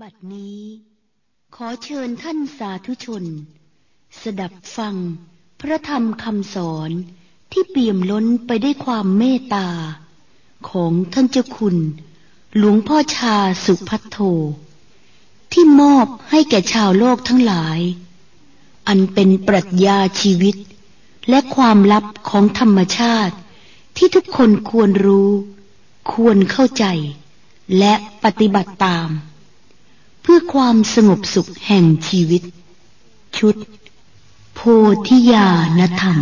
บัดนี้ ขอเชิญท่านสาธุชน สดับฟัง พระธรรมคำสอนที่เปี่ยมล้นไปได้วยความเมตตา ของท่านเจ้าคุณ หลวงพ่อชาสุพัทโท ที่มอบให้แก่ชาวโลกทั้งหลาย อันเป็นปรัชญาชีวิต และความลับของธรรมชาติ ที่ทุกคนควรรู้ ควรเข้าใจ และปฏิบัติตาม เพื่อความสงบสุขแห่งชีวิต ชุด โพธิญาณธรรม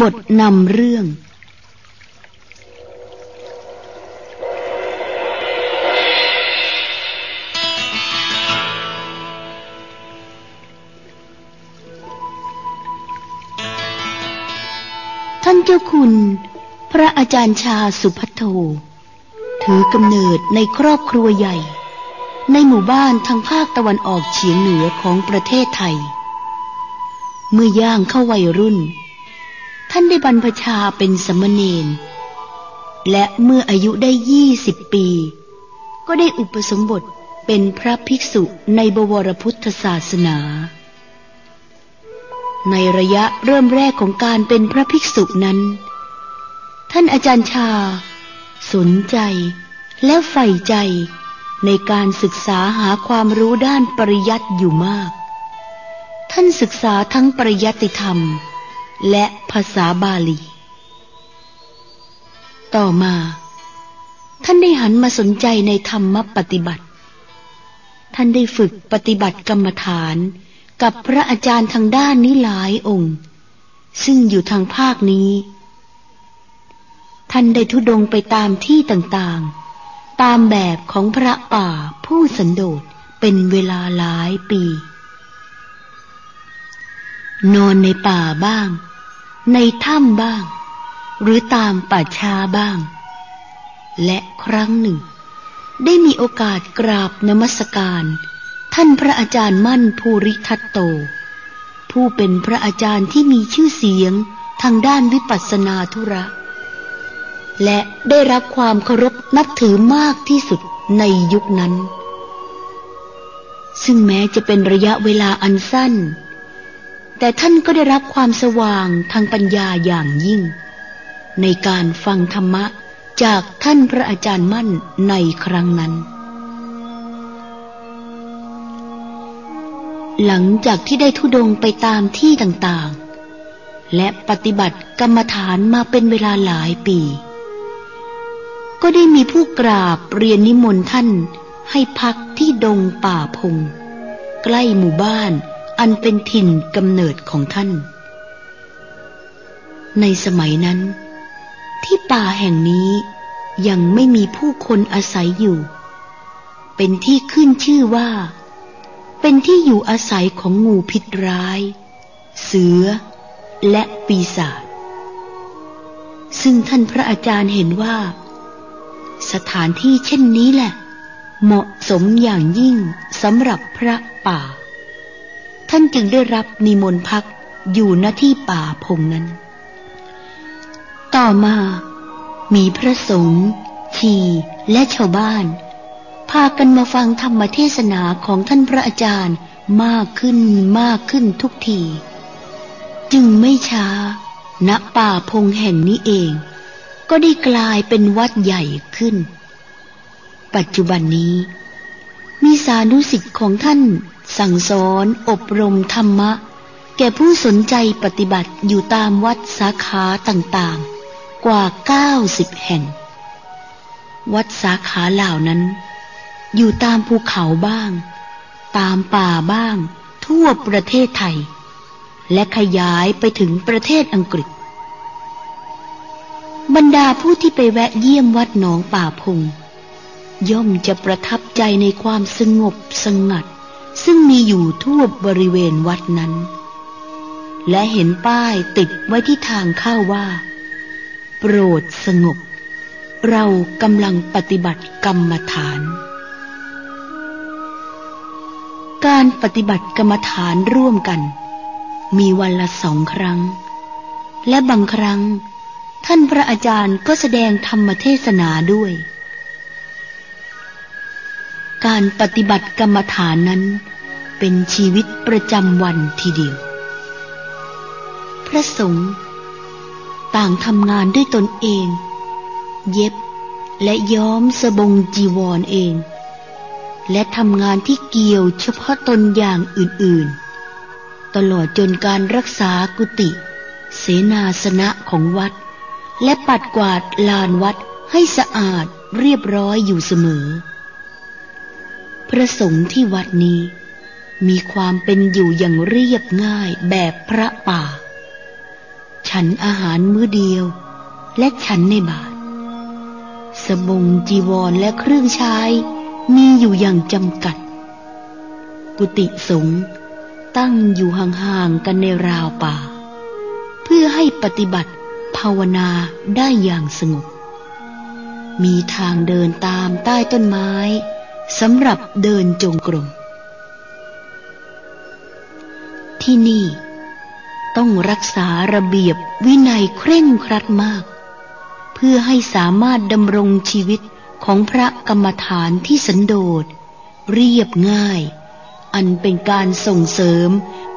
บทนำเรื่อง อาจารย์ชาสุพัทโทถือกำเนิดในครอบครัวใหญ่ ในหมู่บ้านทางภาคตะวันออกเฉียงเหนือของประเทศไทย เมื่อย่างเข้าวัยรุ่น ท่านได้บรรพชาเป็นสมณเณรและเมื่ออายุได้ยี่สิบปี ก็ได้อุปสมบทเป็นพระภิกษุในบวรพุทธศาสนา ในระยะเริ่มแรกของการเป็นพระภิกษุนั้น ท่านอาจารย์ชา สนใจและใฝ่ใจในการศึกษาหาความรู้ด้านปริยัติอยู่มาก ท่านศึกษาทั้งปริยัติธรรม และภาษาบาลี ต่อมา ท่านได้หันมาสนใจในธรรมปฏิบัติ ท่านได้ฝึกปฏิบัติกรรมฐานกับพระอาจารย์ทางด้านนี้หลายองค์ ซึ่งอยู่ทางภาคนี้ ท่านได้ทุดงไปตามที่ต่างๆ ตามแบบของพระป่าผู้สันโดษเป็นเวลาหลายปี นอนในป่าบ้าง ในถ้ำบ้าง หรือตามป่าช้าบ้าง และครั้งหนึ่ง ได้มีโอกาสกราบนมัสการ ท่านพระอาจารย์มั่นภูริทัตโต ผู้เป็นพระอาจารย์ที่มีชื่อเสียงทางด้านวิปัสสนาธุระ และได้รับความเคารพนับถือมากที่สุดในยุคนั้น ซึ่งแม้จะเป็นระยะเวลาอันสั้น แต่ท่านก็ได้รับความสว่างทางปัญญาอย่างยิ่ง ในการฟังธรรมะจากท่านพระอาจารย์มั่นในครั้งนั้น หลังจากที่ได้ทุดงไปตามที่ต่างๆ และปฏิบัติกรรมฐานมาเป็นเวลาหลายปี ก็ได้มีผู้กราบเรียนนิมนต์ท่าน ให้พักที่ดงป่าพง ใกล้หมู่บ้านอันเป็นถิ่นกำเนิดของท่าน ในสมัยนั้น ที่ป่าแห่งนี้ยังไม่มีผู้คนอาศัยอยู่ เป็นที่ขึ้นชื่อว่า เป็นที่อยู่อาศัยของงูพิษร้าย เสือ และปีศาจซึ่งท่านพระอาจารย์เห็นว่า สถานที่เช่นนี้แหละ เหมาะสมอย่างยิ่งสำหรับพระป่า ท่านจึงได้รับนิมนต์พักอยู่ณที่ป่าพงนั้น ต่อมามีพระสงฆ์ชีและชาวบ้าน พากันมาฟังธรรมเทศนาของท่านพระอาจารย์มากขึ้นมากขึ้นทุกที จึงไม่ช้าณป่าพงแห่งนี้เอง ก็ได้กลายเป็นวัดใหญ่ขึ้น ปัจจุบันนี้ มีสานุสิทธิ์ของท่าน สั่งสอนอบรมธรรมะ แก่ผู้สนใจปฏิบัติอยู่ตามวัดสาขาต่างๆ กว่าเก้าสิบแห่ง วัดสาขาเหล่านั้น อยู่ตามภูเขาบ้าง ตามป่าบ้าง ทั่วประเทศไทย และขยายไปถึงประเทศอังกฤษ บรรดาผู้ที่ไปแวะเยี่ยมวัดหนองป่าพง ย่อมจะประทับใจในความสงบสงัด ซึ่งมีอยู่ทั่วบริเวณวัดนั้น และเห็นป้ายติดไว้ที่ทางเข้าว่า โปรดสงบ เรากำลังปฏิบัติกรรมฐาน การปฏิบัติกรรมฐานร่วมกัน มีวันละสองครั้ง และบางครั้ง ท่านพระอาจารย์ก็แสดงธรรมเทศนาด้วย การปฏิบัติกรรมฐานนั้น เป็นชีวิตประจำวันทีเดียว พระสงฆ์ต่างทำงานด้วยตนเอง เย็บและย้อมสบงจีวรเอง และทำงานที่เกี่ยวเฉพาะตนอย่างอื่นๆ ตลอดจนการรักษากุฏิเสนาสนะของวัด และปัดกวาดลานวัดให้สะอาดเรียบร้อยอยู่เสมอ พระสงฆ์ที่วัดนี้ มีความเป็นอยู่อย่างเรียบง่ายแบบพระป่า ฉันอาหารมื้อเดียว และฉันในบาท สบงจีวรและเครื่องใช้มีอยู่อย่างจำกัด กุฏิสงฆ์ตั้งอยู่ห่างๆกันในราวป่า เพื่อให้ปฏิบัติ ภาวนาได้อย่างสงบ มีทางเดินตามใต้ต้นไม้สำหรับเดินจงกรม ที่นี่ต้องรักษาระเบียบวินัยเคร่งครัดมาก เพื่อให้สามารถดำรงชีวิตของพระกรรมฐานที่สันโดษ เรียบง่าย อันเป็นการส่งเสริม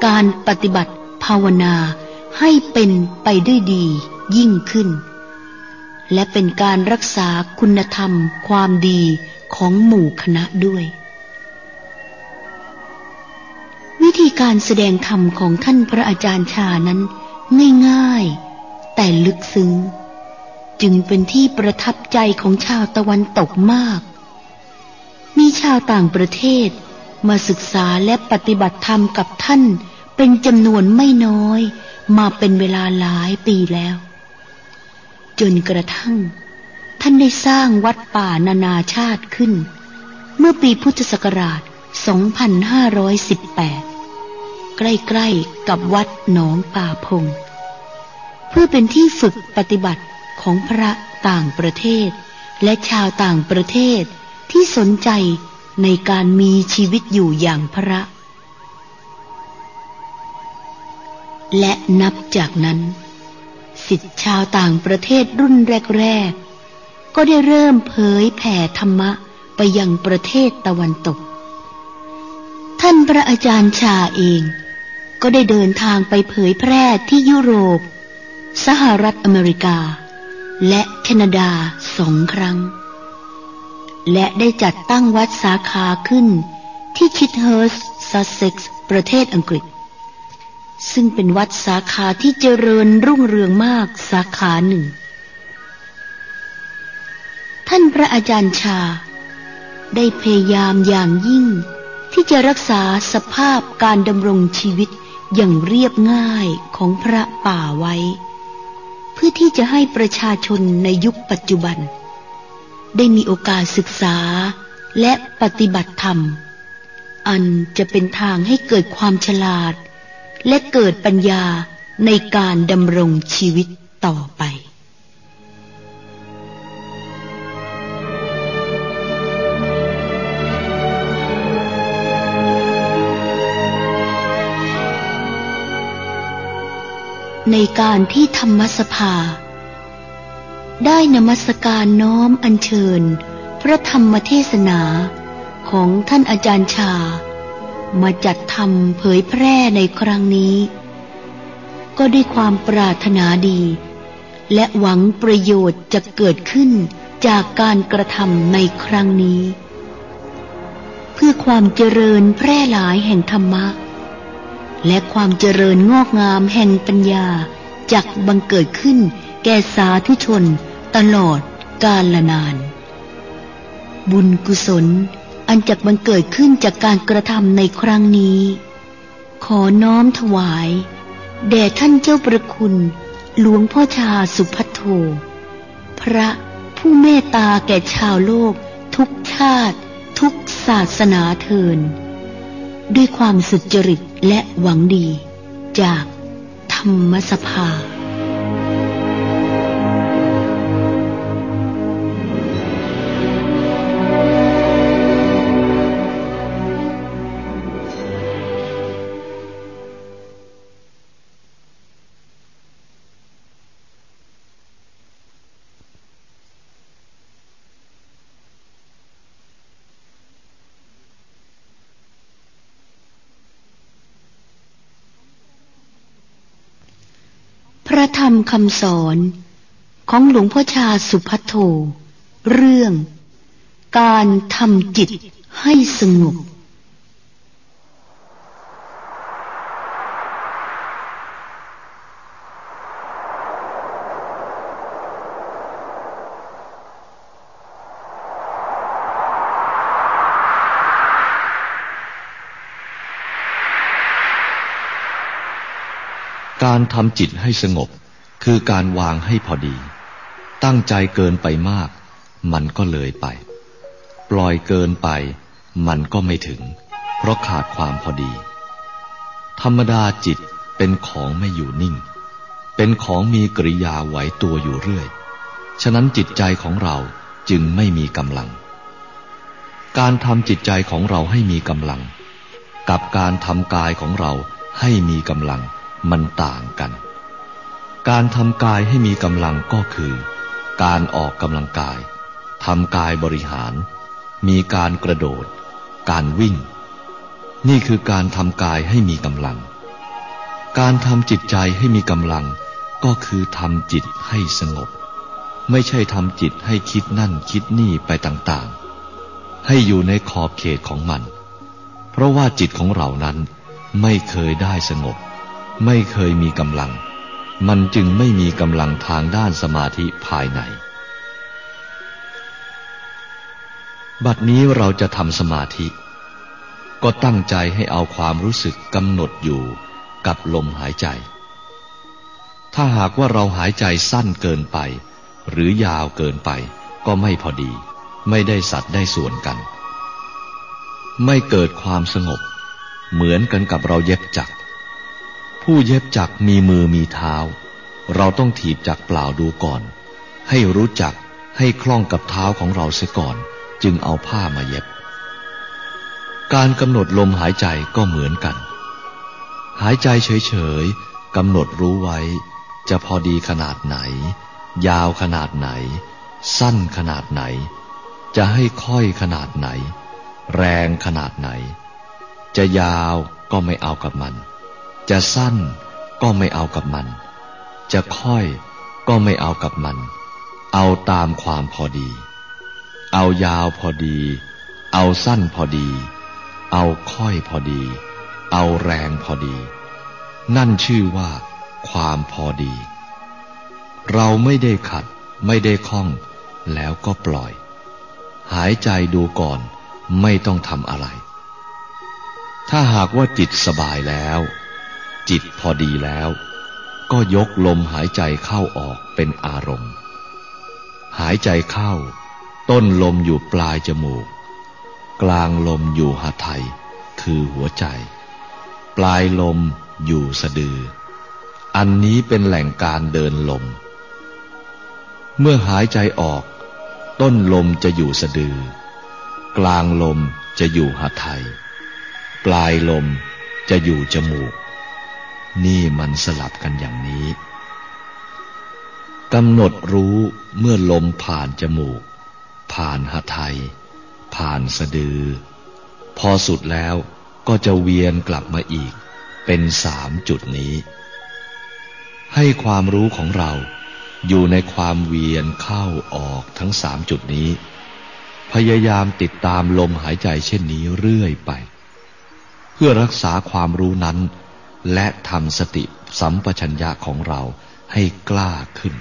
การปฏิบัติภาวนาให้เป็นไปด้วยดี ยิ่งขึ้น และเป็นการรักษาคุณธรรมความดีของหมู่คณะด้วย วิธีการแสดงธรรมของท่านพระอาจารย์ชานั้น ง่ายๆ แต่ลึกซึ้ง จึงเป็นที่ประทับใจของชาวตะวันตกมาก มีชาวต่างประเทศมาศึกษาและปฏิบัติธรรมกับท่านเป็นจำนวนไม่น้อยมาเป็นเวลาหลายปีแล้ว จนกระทั่ง ท่านได้สร้างวัดป่านานาชาติขึ้น เมื่อปีพุทธศักราช 2518 ใกล้ๆกับวัดหนองป่าพง เพื่อเป็นที่ฝึกปฏิบัติของพระต่างประเทศ และชาวต่างประเทศที่สนใจในการมีชีวิตอยู่อย่างพระ และนับจากนั้น สิทธิ์ชาวต่างประเทศรุ่นแรก ๆ ก็ได้เริ่มเผยแผ่ธรรมะไปยังประเทศตะวันตก ท่านพระอาจารย์ชาเอง ก็ได้เดินทางไปเผยแพร่ที่ยุโรป สหรัฐอเมริกา และแคนาดาสองครั้ง และได้จัดตั้งวัดสาขาขึ้นที่ชิตเฮิร์สต์ซัสเซ็กซ์ประเทศอังกฤษ ซึ่งเป็นวัดสาขาที่เจริญรุ่งเรืองมากสาขาหนึ่ง ท่านพระอาจารย์ชา ได้พยายามอย่างยิ่ง ที่จะรักษาสภาพการดำรงชีวิตอย่างเรียบง่ายของพระป่าไว้ เพื่อที่จะให้ประชาชนในยุคปัจจุบัน ได้มีโอกาสศึกษาและปฏิบัติธรรม อันจะเป็นทางให้เกิดความฉลาด และเกิดปัญญาในการดำรงชีวิตต่อไปในการที่ธรรมสภา ได้นมัสการน้อมอัญเชิญ พระธรรมเทศนาของท่านอาจารย์ชา มาจัดทำเผยแพร่ในครั้งนี้ ก็ด้วยความปรารถนาดี และหวังประโยชน์จะเกิดขึ้นจากการกระทำในครั้งนี้ เพื่อความเจริญแพร่หลายแห่งธรรมะ และความเจริญงอกงามแห่งปัญญาจากบังเกิดขึ้นแก่สาธุชนตลอดกาลนาน บุญกุศล อันจักบังเกิดขึ้นจากการกระทำในครั้งนี้ ขอน้อมถวาย แด่ท่านเจ้าประคุณ หลวงพ่อชาสุพัทโท พระผู้เมตตาแก่ชาวโลก ทุกชาติ ทุกศาสนาเทิน ด้วยความสุจริตและหวังดี จากธรรมสภา พระธรรมคำสอนของหลวงพ่อชาสุพัทโท เรื่อง การทำจิตให้สงบ การทำจิตให้สงบ คือการวางให้พอดี ตั้งใจเกินไปมาก มันก็เลยไป ปล่อยเกินไป มันก็ไม่ถึง เพราะขาดความพอดี ธรรมดาจิตเป็นของไม่อยู่นิ่ง เป็นของมีกริยาไหวตัวอยู่เรื่อย ฉะนั้นจิตใจของเราจึงไม่มีกำลัง การทำจิตใจของเราให้มีกำลัง กับการทำกายของเราให้มีกำลัง มันต่างกัน การทำกายให้มีกำลังก็คือ การออกกำลังกายทำกายบริหาร มีการกระโดด การวิ่ง นี่คือการทำกายให้มีกำลัง การทำจิตใจให้มีกำลัง ก็คือทำจิตให้สงบ ไม่ใช่ทำจิตให้คิดนั่นคิดนี่ไปต่างๆ ให้อยู่ในขอบเขตของมัน เพราะว่าจิตของเรานั้นไม่เคยได้สงบ ไม่เคยมีกำลัง มันจึงไม่มีกำลังทางด้านสมาธิภายใน บัดนี้เราจะทำสมาธิ ก็ตั้งใจให้เอาความรู้สึกกำหนดอยู่กับลมหายใจ ถ้าหากว่าเราหายใจสั้นเกินไป หรือยาวเกินไป ก็ไม่พอดี ไม่ได้สัตว์ได้ส่วนกัน ไม่เกิดความสงบ เหมือนกันกับเราเย็บจักร ผู้เย็บจักมีมือมีเท้า เราต้องถีบจักเปล่าดูก่อน ให้รู้จักให้คล่องกับเท้าของเราเสียก่อน จึงเอาผ้ามาเย็บ การกำหนดลมหายใจก็เหมือนกัน หายใจเฉยๆกำหนดรู้ไว้ จะพอดีขนาดไหน ยาวขนาดไหน สั้นขนาดไหน จะให้ค่อยขนาดไหน แรงขนาดไหน จะยาวก็ไม่เอากับมัน จะสั้นก็ไม่เอากับมัน จะค่อยก็ไม่เอากับมัน เอาตามความพอดี เอายาวพอดี เอาสั้นพอดี เอาค่อยพอดี เอาแรงพอดี นั่นชื่อว่า ความพอดี เราไม่ได้ขัด ไม่ได้คล้อง แล้วก็ปล่อย หายใจดูก่อนไม่ต้องทำอะไร ถ้าหากว่าจิตสบายแล้ว จิตพอดีแล้ว ก็ยกลมหายใจเข้าออกเป็นอารมณ์ หายใจเข้า ต้นลมอยู่ปลายจมูก กลางลมอยู่หัไทยคือหัวใจ ปลายลมอยู่สะดือ อันนี้เป็นแหล่งการเดินลม เมื่อหายใจออก ต้นลมจะอยู่สะดือ กลางลมจะอยู่หัไทย ปลายลมจะอยู่จมูก นี่มันสลับกันอย่างนี้กำหนดรู้เมื่อลมผ่านจมูก ผ่านหทัย ผ่านสะดือ พอสุดแล้วก็จะเวียนกลับมาอีก เป็นสามจุดนี้ ให้ความรู้ของเราอยู่ในความเวียนเข้าออกทั้งสามจุดนี้ พยายามติดตามลมหายใจเช่นนี้เรื่อยไป เพื่อรักษาความรู้นั้น และทำสติสัมปชัญญะของเราให้กล้าขึ้น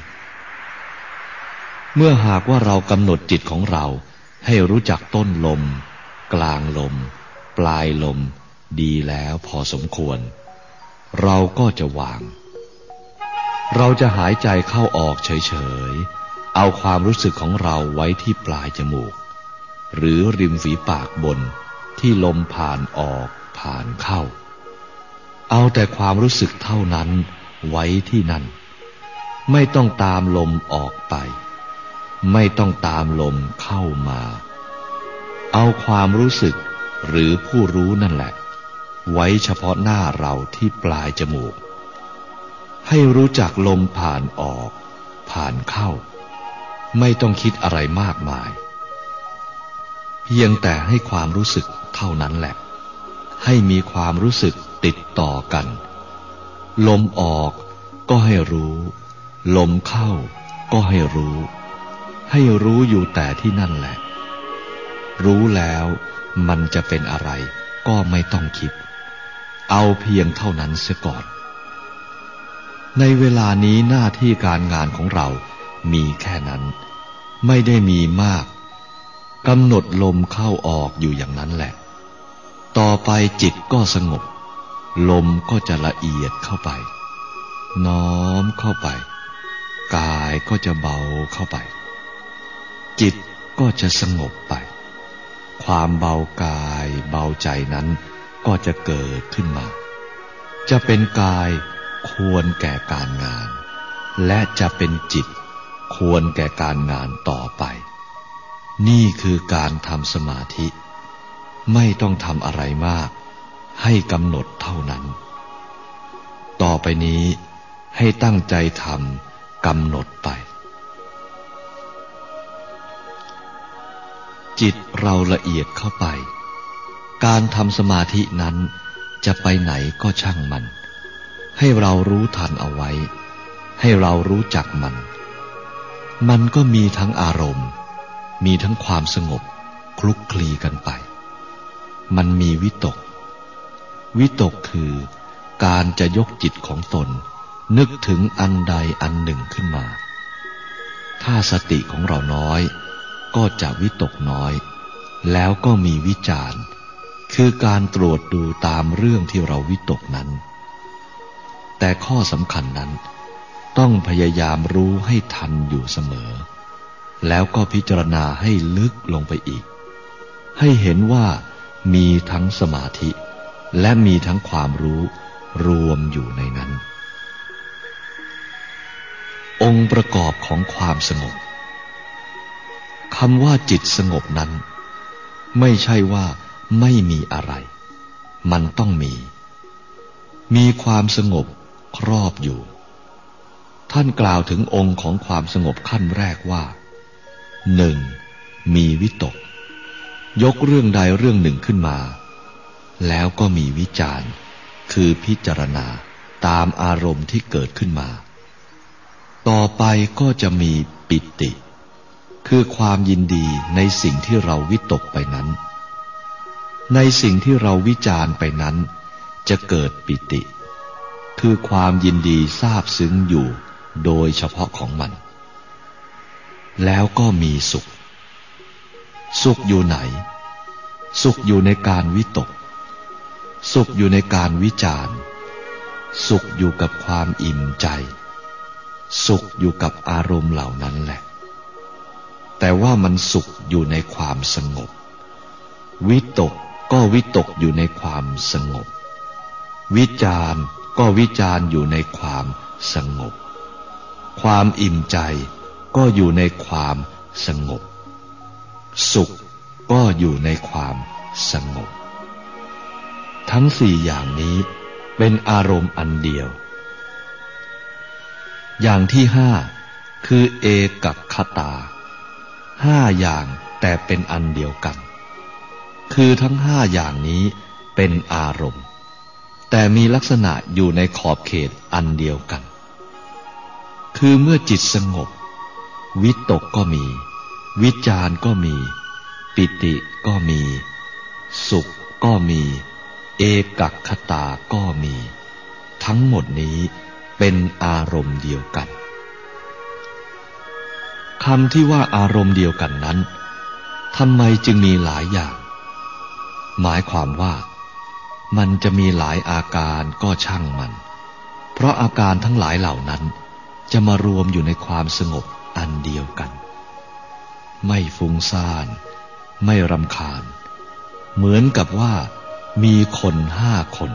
เมื่อหากว่าเรากำหนดจิตของเราให้รู้จักต้นลม กลางลม ปลายลม ดีแล้วพอสมควร เราก็จะวาง เราจะหายใจเข้าออกเฉยๆ เอาความรู้สึกของเราไว้ที่ปลายจมูก หรือริมฝีปากบนที่ลมผ่านออกผ่านเข้า เอาแต่ความรู้สึกเท่านั้นไว้ที่นั่น ไม่ต้องตามลมออกไป ไม่ต้องตามลมเข้ามา เอาความรู้สึกหรือผู้รู้นั่นแหละ ไว้เฉพาะหน้าเราที่ปลายจมูก ให้รู้จักลมผ่านออก ผ่านเข้า ไม่ต้องคิดอะไรมากมาย เพียงแต่ให้ความรู้สึกเท่านั้นแหละ ให้มีความรู้สึกติดต่อกัน ลมออกก็ให้รู้ ลมเข้าก็ให้รู้ ให้รู้อยู่แต่ที่นั่นแหละ รู้แล้วมันจะเป็นอะไรก็ไม่ต้องคิด เอาเพียงเท่านั้นเสียก่อน ในเวลานี้หน้าที่การงานของเรามีแค่นั้น ไม่ได้มีมากกำหนดลมเข้าออกอยู่อย่างนั้นแหละ ต่อไปจิตก็สงบ ลมก็จะละเอียดเข้าไป น้อมเข้าไป กายก็จะเบาเข้าไป จิตก็จะสงบไป ความเบากายเบาใจนั้นก็จะเกิดขึ้นมา จะเป็นกายควรแก่การงาน และจะเป็นจิตควรแก่การงานต่อไป นี่คือการทำสมาธิ ไม่ต้องทำอะไรมาก ให้กำหนดเท่านั้น ต่อไปนี้ให้ตั้งใจทำกำหนดไป จิตเราละเอียดเข้าไป การทำสมาธินั้นจะไปไหนก็ช่างมัน ให้เรารู้ทันเอาไว้ ให้เรารู้จักมัน มันก็มีทั้งอารมณ์ มีทั้งความสงบคลุกคลีกันไป มันมีวิตก วิตกคือการจะยกจิตของตน นึกถึงอันใดอันหนึ่งขึ้นมา ถ้าสติของเราน้อย ก็จะวิตกน้อย แล้วก็มีวิจารณ์ คือการตรวจดูตามเรื่องที่เราวิตกนั้น แต่ข้อสำคัญนั้น ต้องพยายามรู้ให้ทันอยู่เสมอ แล้วก็พิจารณาให้ลึกลงไปอีก ให้เห็นว่า มีทั้งสมาธิ และมีทั้งความรู้รวมอยู่ในนั้น องค์ประกอบของความสงบคำว่าจิตสงบนั้น ไม่ใช่ว่าไม่มีอะไร มันต้องมี มีความสงบครอบอยู่ ท่านกล่าวถึงองค์ของความสงบขั้นแรกว่าหนึ่งมีวิตก ยกเรื่องใดเรื่องหนึ่งขึ้นมา แล้วก็มีวิจารณ์ คือพิจารณาตามอารมณ์ที่เกิดขึ้นมา ต่อไปก็จะมีปิติ คือความยินดีในสิ่งที่เราวิตกไปนั้น ในสิ่งที่เราวิจารณ์ไปนั้น จะเกิดปิติ คือความยินดีทราบซึ้งอยู่โดยเฉพาะของมัน แล้วก็มีสุข สุขอยู่ไหน สุขอยู่ในการวิตก สุขอยู่ในการวิจารณ์สุขอยู่กับความอิ่มใจ สุขอยู่กับอารมณ์เหล่านั้นแหละ แต่ว่ามันสุขอยู่ในความสงบ วิตกก็วิตกอยู่ในความสงบ วิจารณ์ก็วิจารณ์อยู่ในความสงบ ความอิ่มใจก็อยู่ในความสงบ สุขก็อยู่ในความสงบ ทั้งสี่อย่างนี้เป็นอารมณ์อันเดียว อย่างที่ห้าคือเอกัคตา ห้าอย่างแต่เป็นอันเดียวกัน คือทั้งห้าอย่างนี้เป็นอารมณ์ แต่มีลักษณะอยู่ในขอบเขตอันเดียวกัน คือเมื่อจิตสงบ วิตกก็มี วิจารก็มี ปิติก็มี สุขก็มี เอกัคตาก็มี ทั้งหมดนี้เป็นอารมณ์เดียวกันคำที่ว่าอารมณ์เดียวกันนั้นทำไมจึงมีหลายอย่าง หมายความว่า มันจะมีหลายอาการก็ช่างมัน เพราะอาการทั้งหลายเหล่านั้น จะมารวมอยู่ในความสงบอันเดียวกัน ไม่ฟุ้งซ่าน ไม่รำคาญ เหมือนกับว่ามีคนห้าคน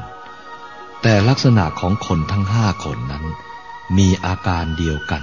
แต่ลักษณะของคนทั้งห้าคนนั้น มีอาการเดียวกัน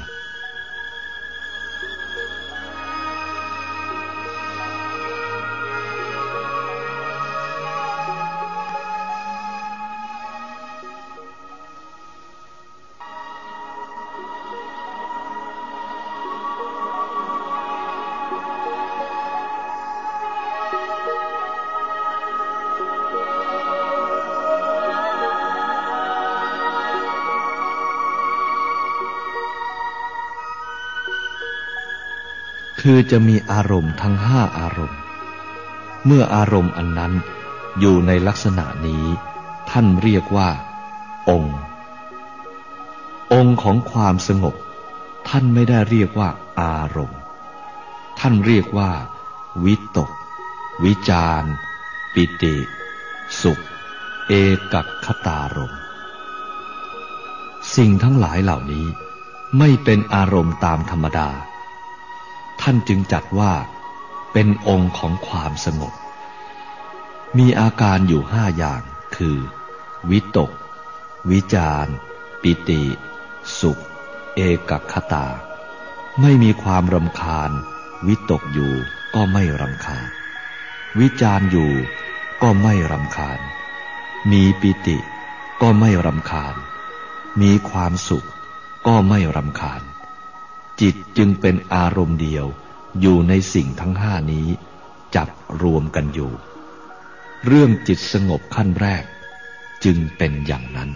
คือจะมีอารมณ์ทั้งห้าอารมณ์ เมื่ออารมณ์อันนั้นอยู่ในลักษณะนี้ ท่านเรียกว่า องค์ องค์ของความสงบ ท่านไม่ได้เรียกว่า อารมณ์ ท่านเรียกว่า วิตก วิจารปิติ สุข เอกัคตารมสิ่งทั้งหลายเหล่านี้ไม่เป็นอารมณ์ตามธรรมดา ท่านจึงจัดว่า เป็นองค์ของความสงบ มีอาการอยู่ห้าอย่างคือ วิตก วิจารปิติ สุข เอกคตา ไม่มีความรำคาญ วิตกอยู่ก็ไม่รำคาญ วิจารอยู่ก็ไม่รำคาญ มีปิติก็ไม่รำคาญ มีความสุขก็ไม่รำคาญ จิตจึงเป็นอารมณ์เดียวอยู่ในสิ่งทั้งห้านี้ จับรวมกันอยู่ เรื่องจิตสงบขั้นแรก จึงเป็นอย่างนั้น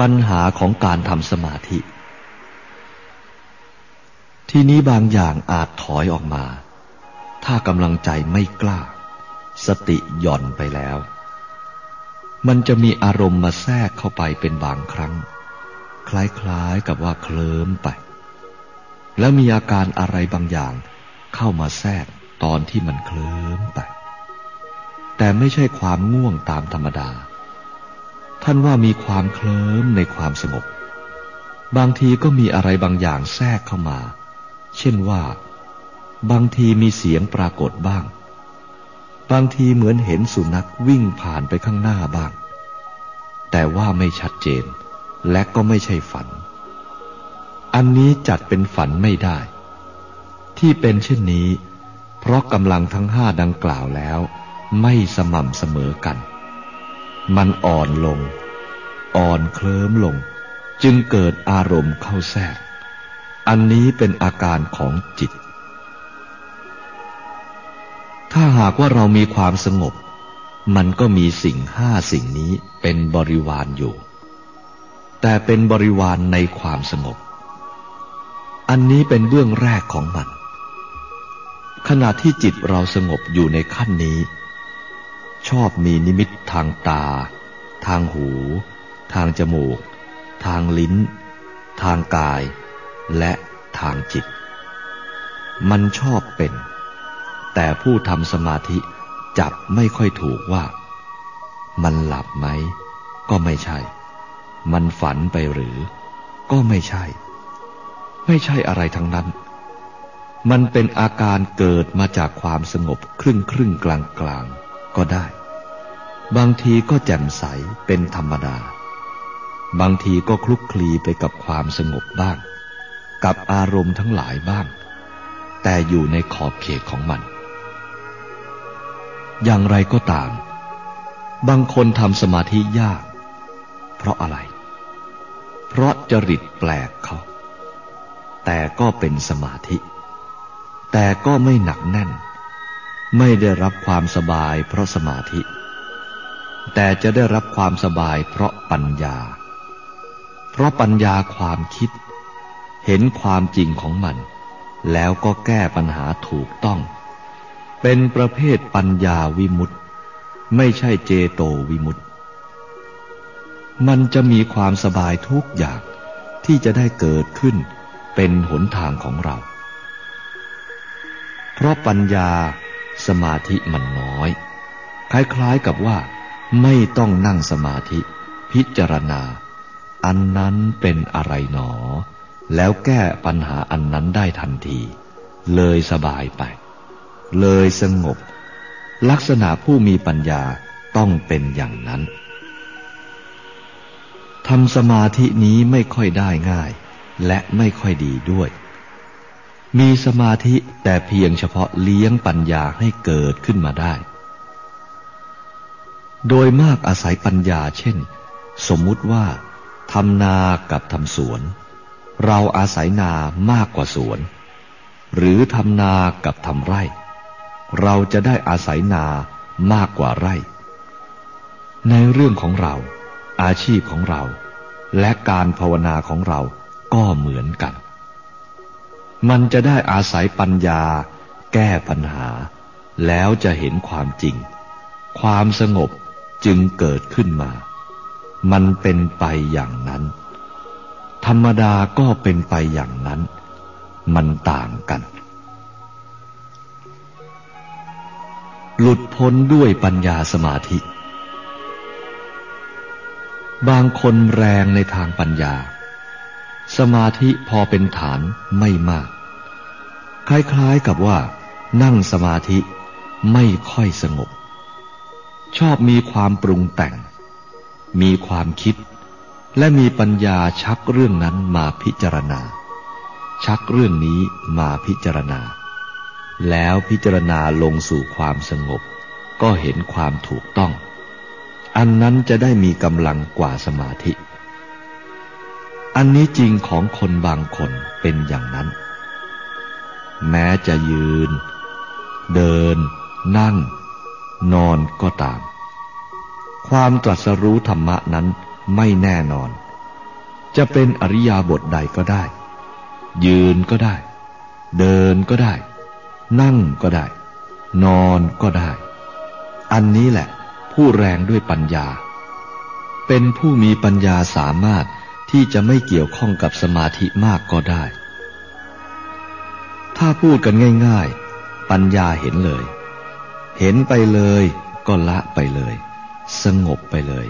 ปัญหาของการทำสมาธิ ที่นี้บางอย่างอาจถอยออกมา ถ้ากำลังใจไม่กล้า สติหย่อนไปแล้ว มันจะมีอารมณ์มาแทรกเข้าไปเป็นบางครั้ง คล้ายๆกับว่าเคลิ้มไป แล้วมีอาการอะไรบางอย่างเข้ามาแทรกตอนที่มันเคลิ้มไป แต่ไม่ใช่ความง่วงตามธรรมดา ท่านว่ามีความเคลิ้มในความสงบบางทีก็มีอะไรบางอย่างแทรกเข้ามา เช่นว่า บางทีมีเสียงปรากฏบ้าง บางทีเหมือนเห็นสุนัขวิ่งผ่านไปข้างหน้าบ้าง แต่ว่าไม่ชัดเจน และก็ไม่ใช่ฝัน อันนี้จัดเป็นฝันไม่ได้ ที่เป็นเช่นนี้ เพราะกำลังทั้งห้าดังกล่าวแล้ว ไม่สม่ำเสมอกัน มันอ่อนลง อ่อนเคลิ้มลง จึงเกิดอารมณ์เข้าแทรก อันนี้เป็นอาการของจิต ถ้าหากว่าเรามีความสงบ มันก็มีสิ่งห้าสิ่งนี้เป็นบริวารอยู่ แต่เป็นบริวารในความสงบ อันนี้เป็นเบื้องแรกของมัน ขณะที่จิตเราสงบอยู่ในขั้นนี้ ชอบมีนิมิตทางตา ทางหู ทางจมูก ทางลิ้น ทางกาย และทางจิต มันชอบเป็น แต่ผู้ทำสมาธิจับไม่ค่อยถูกว่า มันหลับไหม ก็ไม่ใช่ มันฝันไปหรือ ก็ไม่ใช่ ไม่ใช่อะไรทั้งนั้น มันเป็นอาการเกิดมาจากความสงบครึ่งครึ่งกลางกลางก็ได้ บางทีก็แจ่มใสเป็นธรรมดา บางทีก็คลุกคลีไปกับความสงบบ้าง กับอารมณ์ทั้งหลายบ้าง แต่อยู่ในขอบเขตของมัน อย่างไรก็ตาม บางคนทำสมาธิยาก เพราะอะไร เพราะจริตแปลกเขา แต่ก็เป็นสมาธิ แต่ก็ไม่หนักแน่น ไม่ได้รับความสบายเพราะสมาธิ แต่จะได้รับความสบายเพราะปัญญา เพราะปัญญาความคิด เห็นความจริงของมัน แล้วก็แก้ปัญหาถูกต้อง เป็นประเภทปัญญาวิมุตต์ไม่ใช่เจโตวิมุตต์ มันจะมีความสบายทุกอย่างที่จะได้เกิดขึ้นเป็นหนทางของเรา เพราะปัญญาสมาธิมันน้อย คล้ายๆกับว่า ไม่ต้องนั่งสมาธิ พิจารณา อันนั้นเป็นอะไรหนอ แล้วแก้ปัญหาอันนั้นได้ทันที เลยสบายไป เลยสงบ ลักษณะผู้มีปัญญาต้องเป็นอย่างนั้น ทำสมาธินี้ไม่ค่อยได้ง่าย และไม่ค่อยดีด้วย มีสมาธิแต่เพียงเฉพาะเลี้ยงปัญญาให้เกิดขึ้นมาได้ โดยมากอาศัยปัญญาเช่น สมมุติว่าทำนากับทำสวน เราอาศัยนามากกว่าสวน หรือทำนากับทำไร่ เราจะได้อาศัยนามากกว่าไร่ ในเรื่องของเรา อาชีพของเรา และการภาวนาของเราก็เหมือนกัน มันจะได้อาศัยปัญญา แก้ปัญหา แล้วจะเห็นความจริง ความสงบจึงเกิดขึ้นมา มันเป็นไปอย่างนั้น ธรรมดาก็เป็นไปอย่างนั้น มันต่างกัน หลุดพ้นด้วยปัญญาสมาธิ บางคนแรงในทางปัญญา สมาธิพอเป็นฐานไม่มาก คล้ายๆกับว่า นั่งสมาธิไม่ค่อยสงบ ชอบมีความปรุงแต่ง มีความคิด และมีปัญญาชักเรื่องนั้นมาพิจารณา ชักเรื่องนี้มาพิจารณา แล้วพิจารณาลงสู่ความสงบ ก็เห็นความถูกต้อง อันนั้นจะได้มีกำลังกว่าสมาธิ อันนี้จริงของคนบางคนเป็นอย่างนั้น แม้จะยืน เดิน นั่ง นอนก็ตาม ความตรัสรู้ธรรมะนั้นไม่แน่นอน จะเป็นอริยาบทใดก็ได้ ยืนก็ได้ เดินก็ได้ นั่งก็ได้ นอนก็ได้ อันนี้แหละ ผู้แรงด้วยปัญญา เป็นผู้มีปัญญาสามารถที่จะไม่เกี่ยวข้องกับสมาธิมากก็ได้ ถ้าพูดกันง่าย ๆ ปัญญาเห็นเลย เห็นไปเลยก็ละไปเลย สงบไปเลย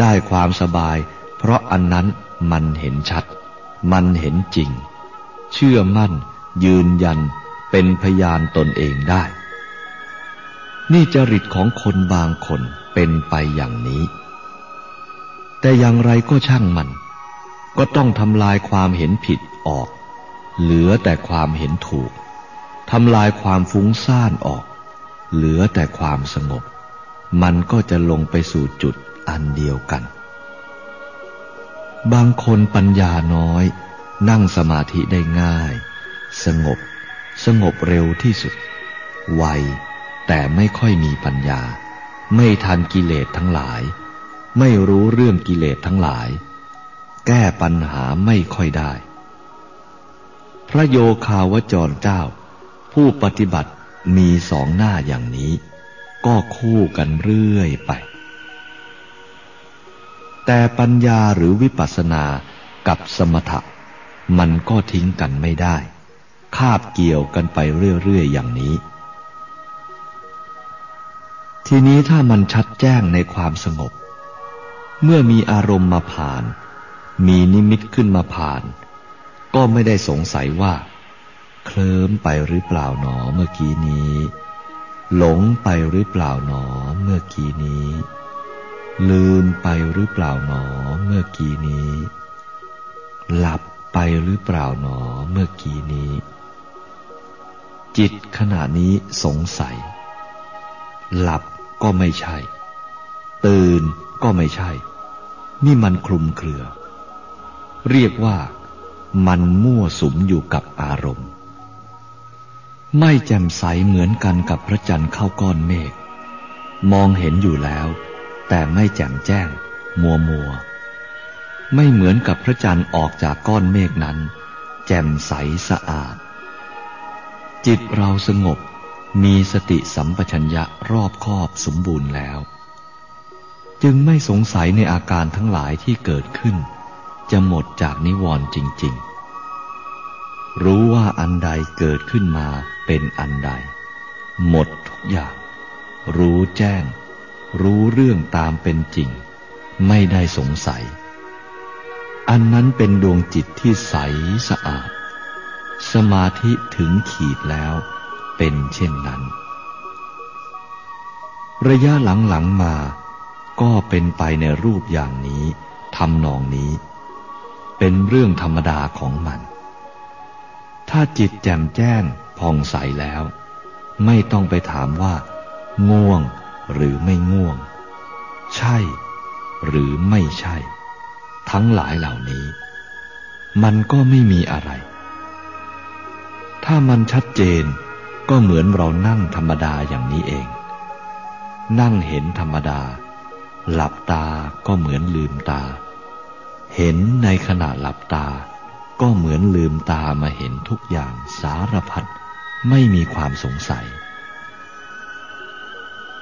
ได้ความสบาย เพราะอันนั้นมันเห็นชัด มันเห็นจริง เชื่อมั่น ยืนยัน เป็นพยานตนเองได้ นี่จริตของคนบางคนเป็นไปอย่างนี้ แต่อย่างไรก็ช่างมัน ก็ต้องทำลายความเห็นผิดออก เหลือแต่ความเห็นถูกทำลายความฟุ้งซ่านออก เหลือแต่ความสงบ มันก็จะลงไปสู่จุดอันเดียวกัน บางคนปัญญาน้อย นั่งสมาธิได้ง่าย สงบ สงบเร็วที่สุด ไว แต่ไม่ค่อยมีปัญญา ไม่ทันกิเลสทั้งหลาย ไม่รู้เรื่องกิเลสทั้งหลาย แก้ปัญหาไม่ค่อยได้ พระโยคาวจรเจ้า ผู้ปฏิบัติมีสองหน้าอย่างนี้ ก็คู่กันเรื่อยไป แต่ปัญญาหรือวิปัสสนากับสมถะ มันก็ทิ้งกันไม่ได้ คาบเกี่ยวกันไปเรื่อยๆอย่างนี้ ทีนี้ถ้ามันชัดแจ้งในความสงบ เมื่อมีอารมณ์มาผ่าน มีนิมิตขึ้นมาผ่าน ก็ไม่ได้สงสัยว่า เคลิ้มไปหรือเปล่าหนอเมื่อกี้นี้ หลงไปหรือเปล่าหนอเมื่อกี้นี้ ลืมไปหรือเปล่าหนอเมื่อกี้นี้ หลับไปหรือเปล่าหนอเมื่อกี้นี้ จิตขณะนี้สงสัย หลับ ก็ไม่ใช่ ตื่นก็ไม่ใช่ นี่มันคลุมเครือ เรียกว่ามันมั่วสุมอยู่กับอารมณ์ ไม่แจ่มใสเหมือนกันกับพระจันทร์เข้าก้อนเมฆมองเห็นอยู่แล้ว แต่ไม่แจ่มแจ้ง มัวมัว ไม่เหมือนกับพระจันทร์ออกจากก้อนเมฆนั้น แจ่มใสสะอาด จิตเราสงบ มีสติสัมปชัญญะรอบคอบสมบูรณ์แล้ว จึงไม่สงสัยในอาการทั้งหลายที่เกิดขึ้น จะหมดจากนิวรณ์จริง ๆ รู้ว่าอันใดเกิดขึ้นมาเป็นอันใด หมดทุกอย่าง รู้แจ้ง รู้เรื่องตามเป็นจริง ไม่ได้สงสัย อันนั้นเป็นดวงจิตที่ใสสะอาด สมาธิถึงขีดแล้ว เป็นเช่นนั้น ระยะหลังๆมา ก็เป็นไปในรูปอย่างนี้ทำนองนี้ เป็นเรื่องธรรมดาของมัน ถ้าจิตแจ่มแจ้งผ่องใสแล้ว ไม่ต้องไปถามว่า ง่วงหรือไม่ง่วง ใช่ หรือไม่ใช่ ทั้งหลายเหล่านี้ มันก็ไม่มีอะไร ถ้ามันชัดเจน ก็เหมือนเรานั่งธรรมดาอย่างนี้เอง นั่งเห็นธรรมดา หลับตาก็เหมือนลืมตา เห็นในขณะหลับตา ก็เหมือนลืมตามาเห็นทุกอย่างสารพัดไม่มีความสงสัย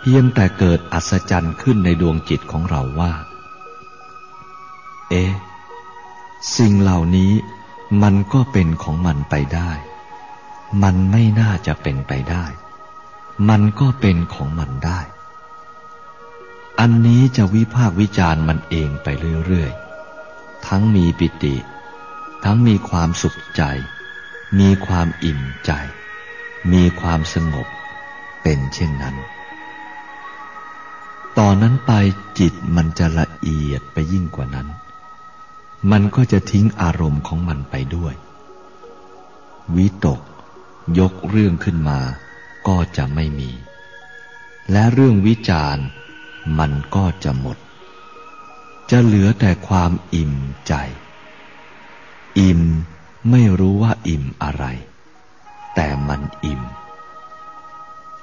เพียงแต่เกิดอัศจรรย์ขึ้นในดวงจิตของเราว่า เอ๊ะ สิ่งเหล่านี้มันก็เป็นของมันไปได้ มันไม่น่าจะเป็นไปได้ มันก็เป็นของมันได้ อันนี้จะวิพากวิจารณ์มันเองไปเรื่อยๆ ทั้งมีปิติ ทั้งมีความสุขใจ มีความอิ่มใจ มีความสงบ เป็นเช่นนั้น ตอนนั้นไปจิตมันจะละเอียดไปยิ่งกว่านั้น มันก็จะทิ้งอารมณ์ของมันไปด้วยวิตก ยกเรื่องขึ้นมา ก็จะไม่มี และเรื่องวิจารณ์ มันก็จะหมด จะเหลือแต่ความอิ่มใจ อิ่มไม่รู้ว่าอิ่มอะไร แต่มันอิ่ม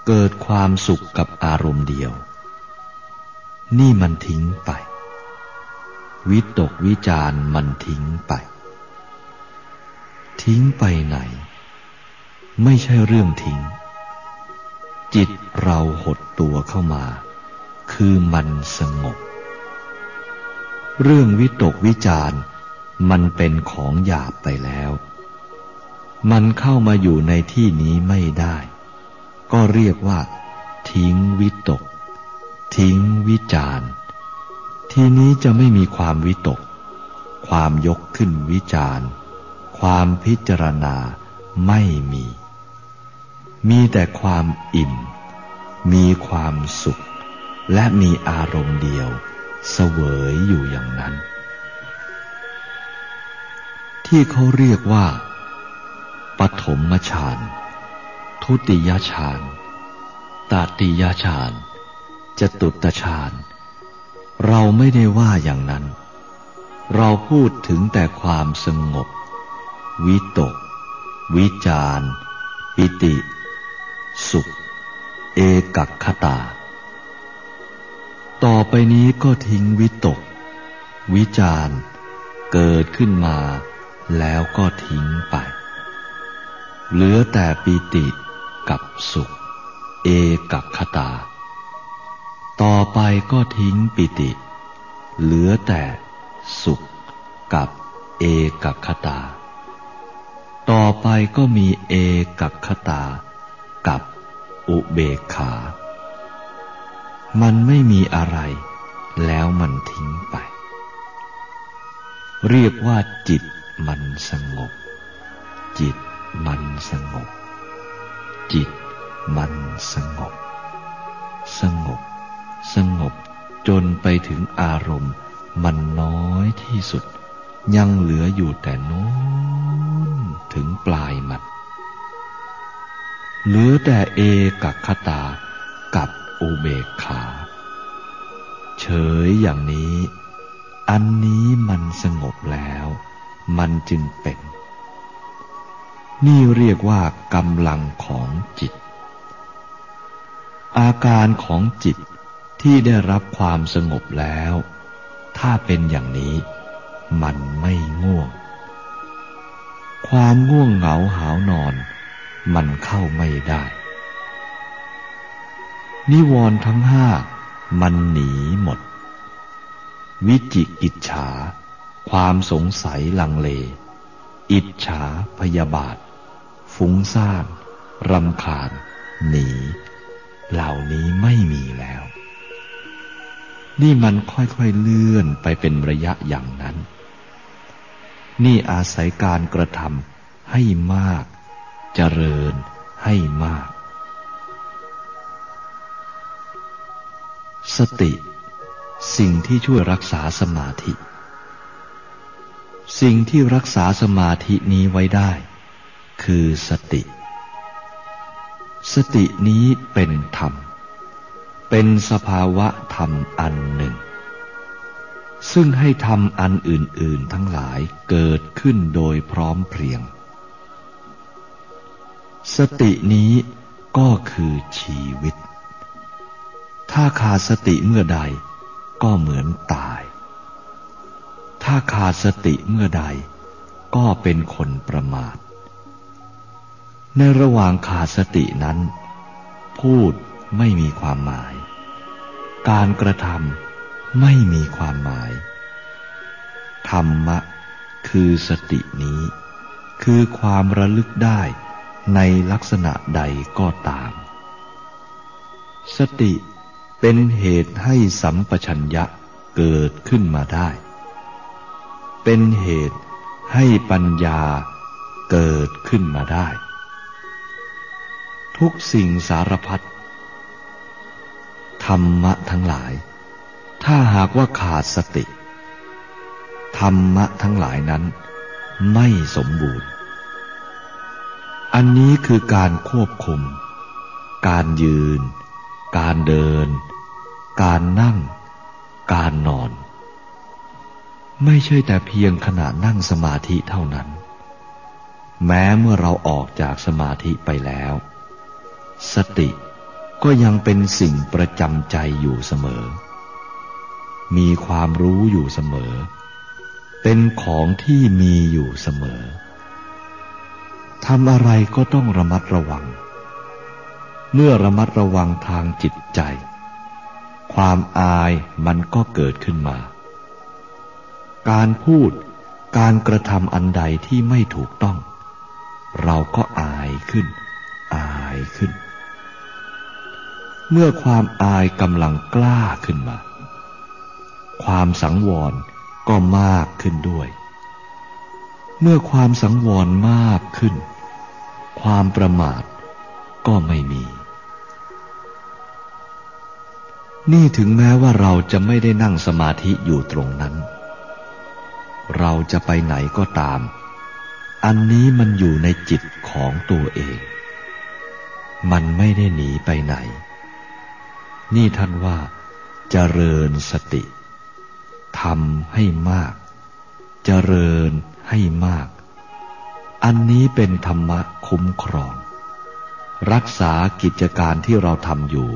เกิดความสุขกับอารมณ์เดียว นี่มันทิ้งไป วิตกวิจารมันทิ้งไป ทิ้งไปไหน ไม่ใช่เรื่องทิ้ง จิตเราหดตัวเข้ามา คือมันสงบ เรื่องวิตกวิจารมันเป็นของหยาบไปแล้ว มันเข้ามาอยู่ในที่นี้ไม่ได้ ก็เรียกว่า ทิ้งวิตก ทิ้งวิจารทีนี้จะไม่มีความวิตก ความยกขึ้นวิจารความพิจารณาไม่มี มีแต่ความอิ่ม มีความสุข และมีอารมณ์เดียว เสวยอยู่อย่างนั้น ที่เขาเรียกว่า ปฐมฌาน ทุติยฌาน ตติยฌาน จตุตฌาน เราไม่ได้ว่าอย่างนั้น เราพูดถึงแต่ความสงบ วิตก วิจารปิติ สุข เอกัคตา ต่อไปนี้ก็ทิ้งวิตก วิจารเกิดขึ้นมา แล้วก็ทิ้งไป เหลือแต่ปิติกับสุข เอกัคตา ต่อไปก็ทิ้งปิติ เหลือแต่สุขกับเอกัคตา ต่อไปก็มีเอกัคตา กับอุเบกขา มันไม่มีอะไร แล้วมันทิ้งไป เรียกว่าจิตมันสงบ จิตมันสงบ จิตมันสงบ สงบ สงบจนไปถึงอารมณ์ มันน้อยที่สุด ยังเหลืออยู่แต่นู้นถึงปลายมัน เหลือแต่เอกัคตากับอุเบกขา เฉยอย่างนี้ อันนี้มันสงบแล้ว มันจึงเป็น นี่เรียกว่ากำลังของจิต อาการของจิตที่ได้รับความสงบแล้ว ถ้าเป็นอย่างนี้ มันไม่ง่วง ความง่วงเหงาหาวนอน มันเข้าไม่ได้ นิวรณ์ทั้งห้ามันหนีหมด วิจิกิจฉา ความสงสัยลังเล อิจฉาพยาบาท ฟุ้งซ่านรำคาญ หนี เหล่านี้ไม่มีแล้ว นี่มันค่อยๆเลื่อนไปเป็นระยะอย่างนั้น นี่อาศัยการกระทำให้มาก เจริญให้มาก สติ สิ่งที่ช่วยรักษาสมาธิ สิ่งที่รักษาสมาธินี้ไว้ได้ คือสติ สตินี้เป็นธรรม เป็นสภาวะธรรมอันหนึ่ง ซึ่งให้ทำอันอื่น ๆ ทั้งหลายเกิดขึ้นโดยพร้อมเพรียง สตินี้ก็คือชีวิต ถ้าขาดสติเมื่อใดก็เหมือนตาย ถ้าขาดสติเมื่อใด ก็เป็นคนประมาท ในระหว่างขาดสตินั้น พูดไม่มีความหมาย การกระทำไม่มีความหมาย ธรรมะคือสตินี้ คือความระลึกได้ ในลักษณะใดก็ตาม สติเป็นเหตุให้สัมปชัญญะเกิดขึ้นมาได้ เป็นเหตุให้ปัญญาเกิดขึ้นมาได้ ทุกสิ่งสารพัดธรรมะทั้งหลาย ถ้าหากว่าขาดสติ ธรรมะทั้งหลายนั้นไม่สมบูรณ์ อันนี้คือการควบคุม การยืน การเดิน การนั่ง การนอน ไม่ใช่แต่เพียงขณะนั่งสมาธิเท่านั้น แม้เมื่อเราออกจากสมาธิไปแล้ว สติก็ยังเป็นสิ่งประจำใจอยู่เสมอ มีความรู้อยู่เสมอ เป็นของที่มีอยู่เสมอ ทำอะไรก็ต้องระมัดระวัง เมื่อระมัดระวังทางจิตใจ ความอายมันก็เกิดขึ้นมา การพูดการกระทำอันใดที่ไม่ถูกต้อง เราก็อายขึ้น อายขึ้น เมื่อความอายกำลังกล้าขึ้นมา ความสังวรก็มากขึ้นด้วย เมื่อความสังวรมากขึ้น ความประมาทก็ไม่มี นี่ถึงแม้ว่าเราจะไม่ได้นั่งสมาธิอยู่ตรงนั้น เราจะไปไหนก็ตาม อันนี้มันอยู่ในจิตของตัวเอง มันไม่ได้หนีไปไหน นี่ท่านว่าเจริญสติทำให้มากเจริญให้มาก อันนี้เป็นธรรมะคุ้มครอง รักษากิจการที่เราทำอยู่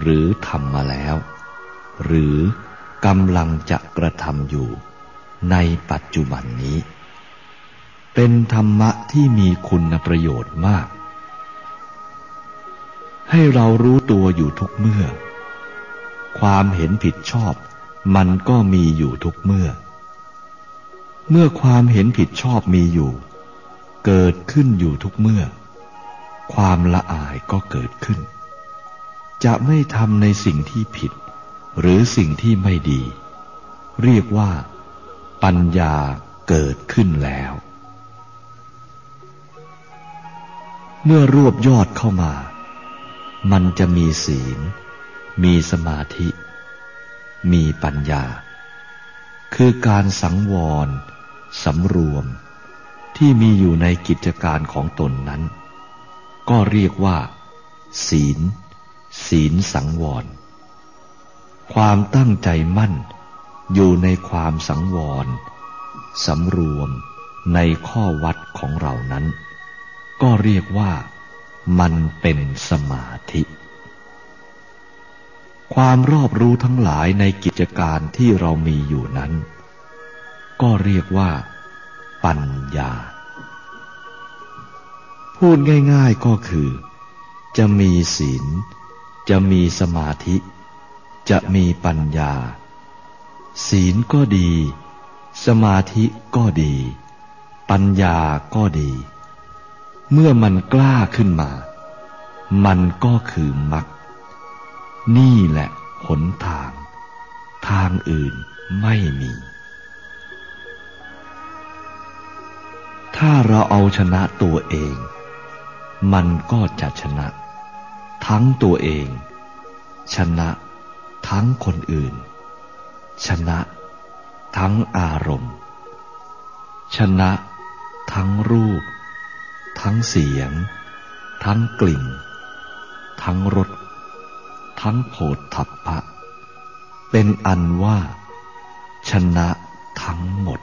หรือทำมาแล้ว หรือกำลังจะกระทำอยู่ ในปัจจุบันนี้ เป็นธรรมะที่มีคุณประโยชน์มาก ให้เรารู้ตัวอยู่ทุกเมื่อ ความเห็นผิดชอบมันก็มีอยู่ทุกเมื่อ เมื่อความเห็นผิดชอบมีอยู่ เกิดขึ้นอยู่ทุกเมื่อ ความละอายก็เกิดขึ้น จะไม่ทำในสิ่งที่ผิด หรือสิ่งที่ไม่ดี เรียกว่า ปัญญาเกิดขึ้นแล้ว เมื่อรวบยอดเข้ามา มันจะมีศีล มีสมาธิ มีปัญญา คือการสังวรสำรวม ที่มีอยู่ในกิจการของตนนั้น ก็เรียกว่า ศีล ศีลสังวร ความตั้งใจมั่น อยู่ในความสังวรสำรวมในข้อวัดของเรานั้น ก็เรียกว่ามันเป็นสมาธิ ความรอบรู้ทั้งหลายในกิจการที่เรามีอยู่นั้น ก็เรียกว่า ปัญญา พูดง่าย ๆก็คือ จะมีศีล จะมีสมาธิ จะมีปัญญา ศีลก็ดี สมาธิก็ดี ปัญญาก็ดี เมื่อมันกล้าขึ้นมา มันก็คือมรรคนี่แหละหนทาง ทางอื่นไม่มี ถ้าเราเอาชนะตัวเอง มันก็จะชนะ ทั้งตัวเอง ชนะ ทั้งคนอื่น ชนะ ทั้งอารมณ์ ชนะ ทั้งรูป ทั้งเสียง ทั้งกลิ่น ทั้งรส ทั้งโผฏฐัพพะ เป็นอันว่า ชนะทั้งหมด